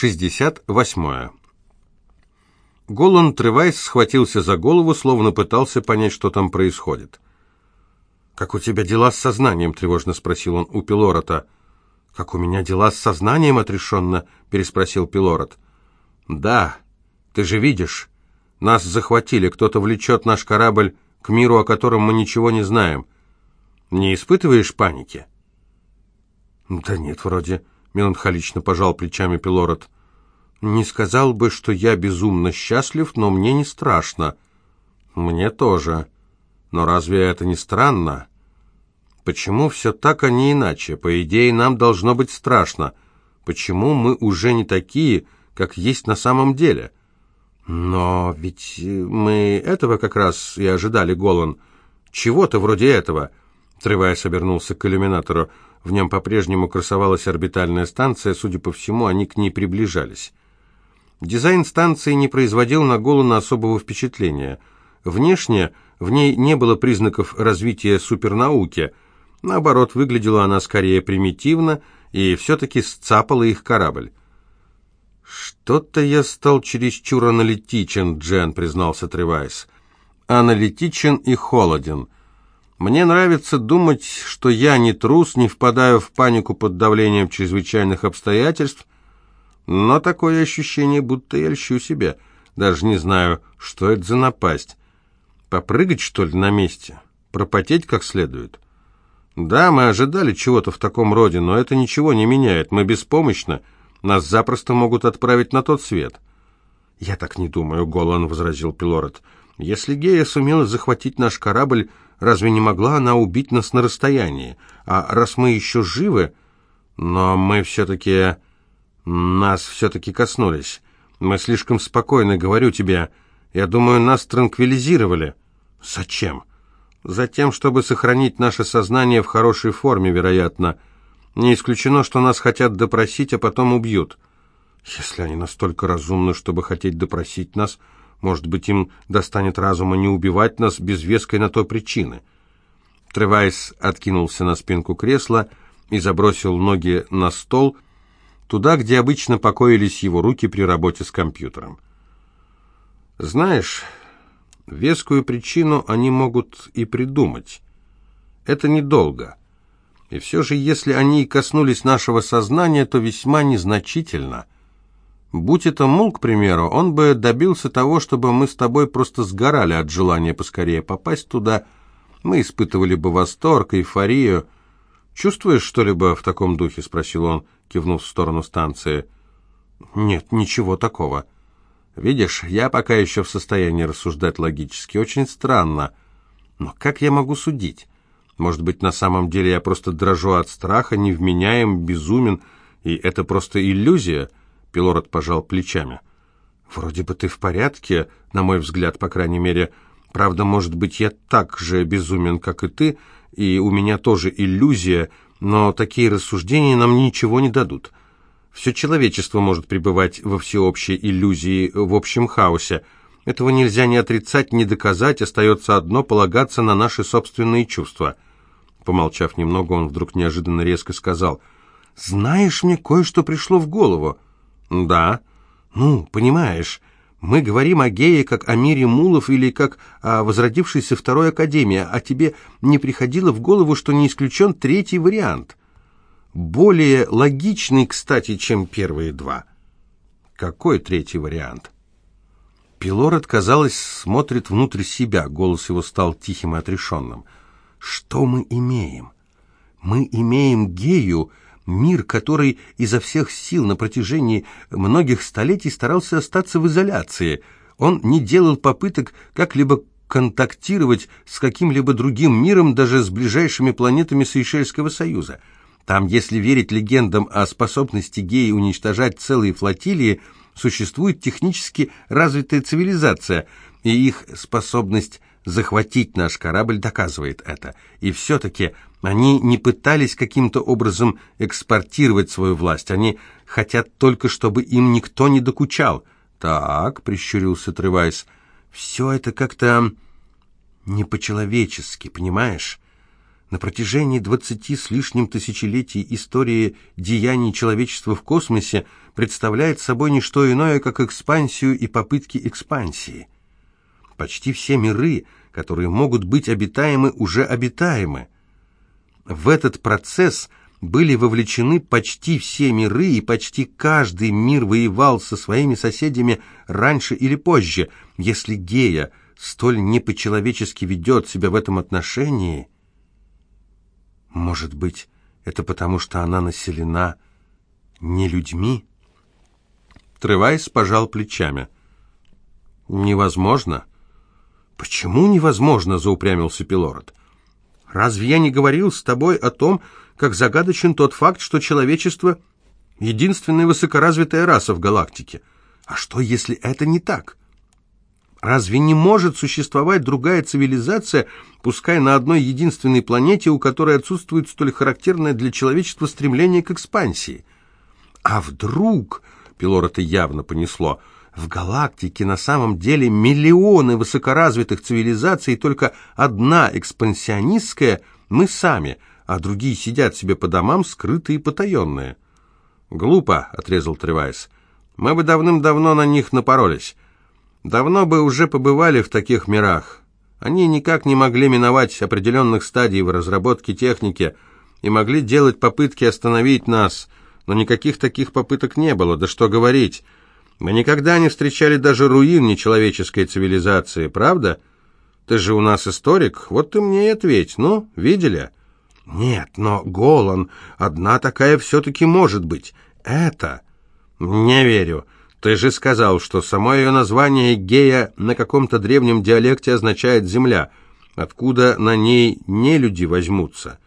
68. Голланд Тревайс схватился за голову, словно пытался понять, что там происходит. «Как у тебя дела с сознанием?» — тревожно спросил он у Пилорота. «Как у меня дела с сознанием?» — отрешенно переспросил Пилорот. «Да, ты же видишь. Нас захватили, кто-то влечет наш корабль к миру, о котором мы ничего не знаем. Не испытываешь паники?» «Да нет, вроде», — меланхолично пожал плечами Пилород. «Не сказал бы, что я безумно счастлив, но мне не страшно». «Мне тоже. Но разве это не странно?» «Почему все так, а не иначе? По идее, нам должно быть страшно. Почему мы уже не такие, как есть на самом деле?» «Но ведь мы этого как раз и ожидали, Голан. Чего-то вроде этого». Тревайс обернулся к иллюминатору. В нем по-прежнему красовалась орбитальная станция, судя по всему, они к ней приближались. Дизайн станции не производил на Голана особого впечатления. Внешне в ней не было признаков развития супернауки. Наоборот, выглядела она скорее примитивно, и все-таки сцапала их корабль. «Что-то я стал чересчур аналитичен, Джен», — признался Тревайс. «Аналитичен и холоден». Мне нравится думать, что я не трус, не впадаю в панику под давлением чрезвычайных обстоятельств, но такое ощущение, будто я льщу себя. Даже не знаю, что это за напасть. Попрыгать, что ли, на месте? Пропотеть как следует? Да, мы ожидали чего-то в таком роде, но это ничего не меняет. Мы беспомощны. Нас запросто могут отправить на тот свет. «Я так не думаю», — Голан возразил Пилорет. «Если Гея сумела захватить наш корабль, Разве не могла она убить нас на расстоянии? А раз мы еще живы... Но мы все-таки... Нас все-таки коснулись. Мы слишком спокойны, говорю тебе. Я думаю, нас транквилизировали. Зачем? Затем, чтобы сохранить наше сознание в хорошей форме, вероятно. Не исключено, что нас хотят допросить, а потом убьют. Если они настолько разумны, чтобы хотеть допросить нас, может быть, им достанет разума не убивать нас без веской на то причины. Тревайс откинулся на спинку кресла и забросил ноги на стол, туда, где обычно покоились его руки при работе с компьютером. Знаешь, вескую причину они могут и придумать. Это недолго. И все же, если они и коснулись нашего сознания, то весьма незначительно – Будь это Мул, к примеру, он бы добился того, чтобы мы с тобой просто сгорали от желания поскорее попасть туда. Мы испытывали бы восторг, эйфорию. «Чувствуешь что-либо в таком духе?» — спросил он, кивнув в сторону станции. «Нет, ничего такого. Видишь, я пока еще в состоянии рассуждать логически. Очень странно. Но как я могу судить? Может быть, на самом деле я просто дрожу от страха, невменяем, безумен, и это просто иллюзия?» Пилород пожал плечами. «Вроде бы ты в порядке, на мой взгляд, по крайней мере. Правда, может быть, я так же безумен, как и ты, и у меня тоже иллюзия, но такие рассуждения нам ничего не дадут. Все человечество может пребывать во всеобщей иллюзии, в общем хаосе. Этого нельзя ни отрицать, ни доказать, остается одно — полагаться на наши собственные чувства». Помолчав немного, он вдруг неожиданно резко сказал, «Знаешь, мне кое-что пришло в голову». «Да». «Ну, понимаешь, мы говорим о гее как о мире мулов или как о возродившейся второй академии, а тебе не приходило в голову, что не исключен третий вариант? Более логичный, кстати, чем первые два». «Какой третий вариант?» Пилород, казалось, смотрит внутрь себя, голос его стал тихим и отрешенным. «Что мы имеем? Мы имеем гею, Мир, который изо всех сил на протяжении многих столетий старался остаться в изоляции. Он не делал попыток как-либо контактировать с каким-либо другим миром, даже с ближайшими планетами Сейшельского союза. Там, если верить легендам о способности геи уничтожать целые флотилии, существует технически развитая цивилизация, и их способность захватить наш корабль доказывает это. И все-таки они не пытались каким-то образом экспортировать свою власть. Они хотят только, чтобы им никто не докучал. Так, прищурился Тревайс, все это как-то не по-человечески, понимаешь? На протяжении двадцати с лишним тысячелетий история деяний человечества в космосе представляет собой не что иное, как экспансию и попытки экспансии. Почти все миры, которые могут быть обитаемы, уже обитаемы. В этот процесс были вовлечены почти все миры, и почти каждый мир воевал со своими соседями раньше или позже. Если Гея столь не по-человечески ведет себя в этом отношении – может быть, это потому, что она населена не людьми? Тревайс пожал плечами. Невозможно. Почему невозможно, заупрямился Пилород. Разве я не говорил с тобой о том, как загадочен тот факт, что человечество единственная высокоразвитая раса в галактике? А что, если это не так? Разве не может существовать другая цивилизация, пускай на одной единственной планете, у которой отсутствует столь характерное для человечества стремление к экспансии? А вдруг, Пилорота явно понесло, в галактике на самом деле миллионы высокоразвитых цивилизаций, только одна экспансионистская – мы сами, а другие сидят себе по домам, скрытые и потаенные. «Глупо», — отрезал Тревайс. «Мы бы давным-давно на них напоролись». Давно бы уже побывали в таких мирах. Они никак не могли миновать определенных стадий в разработке техники и могли делать попытки остановить нас, но никаких таких попыток не было, да что говорить. Мы никогда не встречали даже руин нечеловеческой цивилизации, правда? Ты же у нас историк, вот ты мне и ответь, ну, видели? Нет, но Голан, одна такая все-таки может быть. Это... Не верю. Ты же сказал, что само ее название Гея на каком-то древнем диалекте означает «земля». Откуда на ней не люди возьмутся?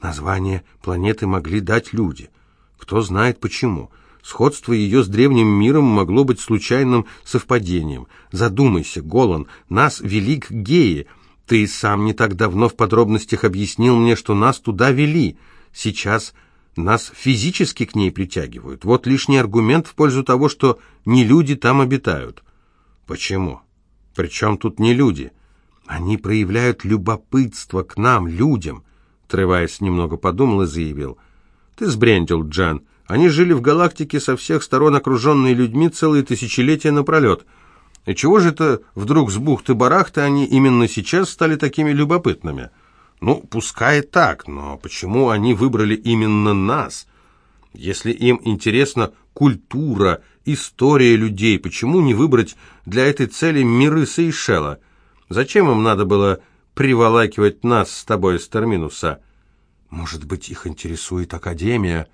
Название планеты могли дать люди. Кто знает почему. Сходство ее с древним миром могло быть случайным совпадением. Задумайся, Голан, нас вели к Гее. Ты сам не так давно в подробностях объяснил мне, что нас туда вели. Сейчас нас физически к ней притягивают. Вот лишний аргумент в пользу того, что не люди там обитают. Почему? Причем тут не люди? Они проявляют любопытство к нам, людям. Тревайс немного подумал и заявил. Ты сбрендил, Джан. Они жили в галактике со всех сторон, окруженные людьми целые тысячелетия напролет. И чего же это вдруг с бухты-барахты они именно сейчас стали такими любопытными?» Ну, пускай так, но почему они выбрали именно нас? Если им интересна культура, история людей, почему не выбрать для этой цели миры Сейшела? Зачем им надо было приволакивать нас с тобой из Терминуса? Может быть, их интересует Академия?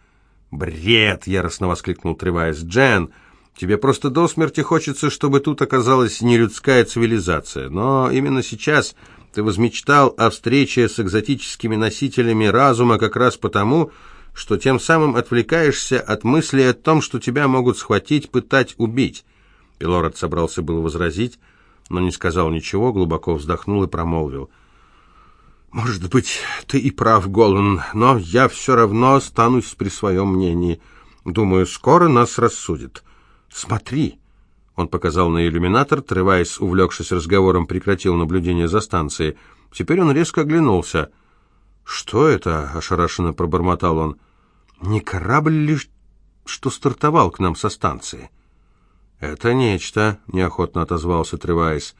Бред! Яростно воскликнул Тревайс. Джен, тебе просто до смерти хочется, чтобы тут оказалась не людская цивилизация. Но именно сейчас ты возмечтал о встрече с экзотическими носителями разума как раз потому, что тем самым отвлекаешься от мысли о том, что тебя могут схватить, пытать, убить. Пилород собрался было возразить, но не сказал ничего, глубоко вздохнул и промолвил. «Может быть, ты и прав, Голан, но я все равно останусь при своем мнении. Думаю, скоро нас рассудят. Смотри!» Он показал на иллюминатор, Тревайс, увлекшись разговором, прекратил наблюдение за станцией. Теперь он резко оглянулся. «Что это?» — ошарашенно пробормотал он. «Не корабль ли, что стартовал к нам со станции?» «Это нечто», — неохотно отозвался Тревайс.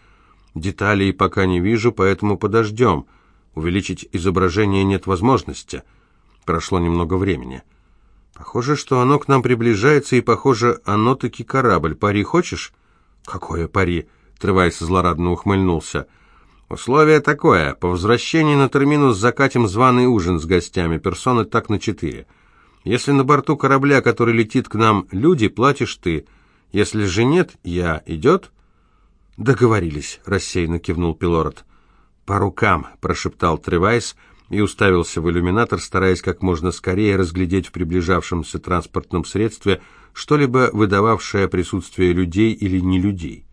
«Деталей пока не вижу, поэтому подождем. Увеличить изображение нет возможности». Прошло немного времени. Похоже, что оно к нам приближается, и, похоже, оно таки корабль. Пари хочешь? Какое пари? Тревайс злорадно ухмыльнулся. Условие такое. По возвращении на терминус закатим званый ужин с гостями. Персоны так на четыре. Если на борту корабля, который летит к нам, люди, платишь ты. Если же нет, я. Идет? Договорились, рассеянно кивнул Пилород. По рукам, прошептал Тревайс, — и уставился в иллюминатор, стараясь как можно скорее разглядеть в приближавшемся транспортном средстве что-либо выдававшее присутствие людей или не людей.